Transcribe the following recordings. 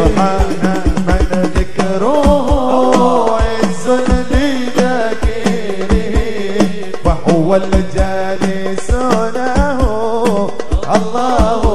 سبحان ذكره عز لذاكره وهو الجالس له الله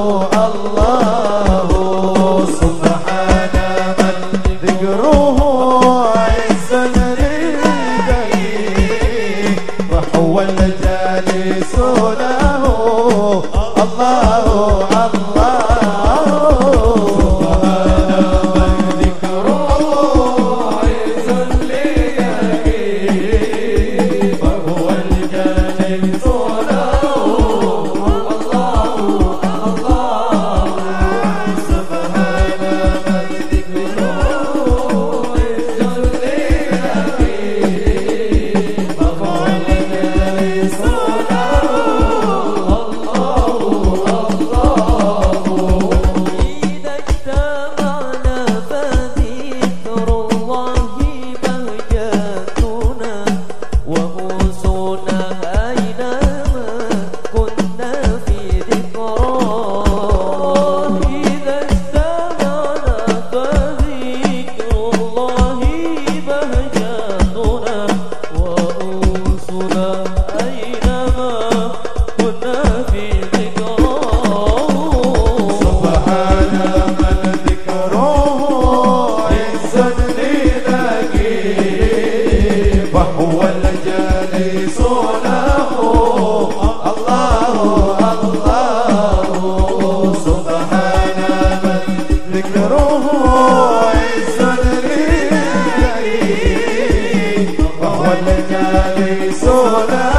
كان يسولف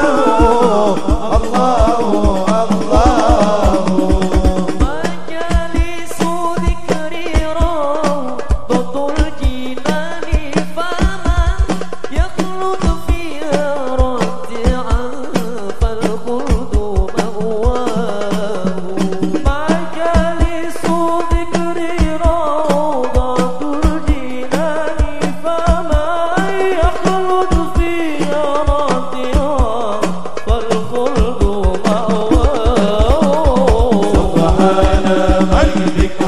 Benedict.